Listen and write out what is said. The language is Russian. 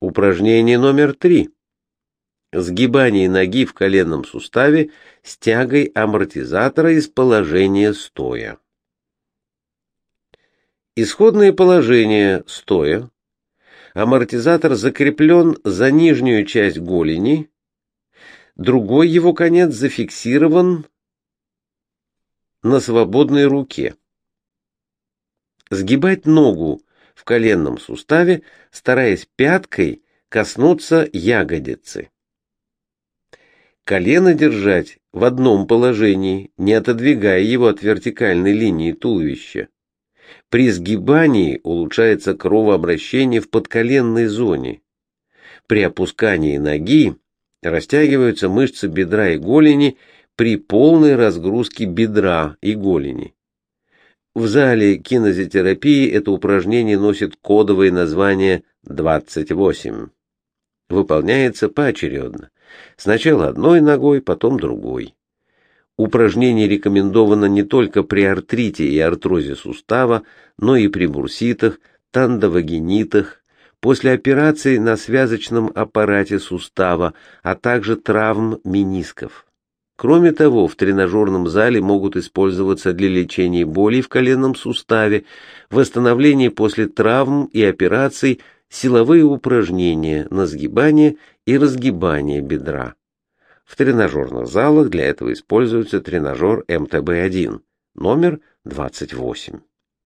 Упражнение номер три. Сгибание ноги в коленном суставе с тягой амортизатора из положения стоя. Исходное положение стоя. Амортизатор закреплен за нижнюю часть голени, другой его конец зафиксирован на свободной руке. Сгибать ногу в коленном суставе, стараясь пяткой коснуться ягодицы. Колено держать в одном положении, не отодвигая его от вертикальной линии туловища. При сгибании улучшается кровообращение в подколенной зоне. При опускании ноги растягиваются мышцы бедра и голени при полной разгрузке бедра и голени. В зале кинезотерапии это упражнение носит кодовое название 28. Выполняется поочередно. Сначала одной ногой, потом другой. Упражнение рекомендовано не только при артрите и артрозе сустава, но и при бурситах, тандовагенитах, после операции на связочном аппарате сустава, а также травм менисков. Кроме того, в тренажерном зале могут использоваться для лечения болей в коленном суставе, восстановления после травм и операций, силовые упражнения на сгибание и разгибание бедра. В тренажерных залах для этого используется тренажер МТБ-1, номер 28.